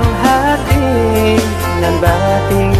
ang hati ng bating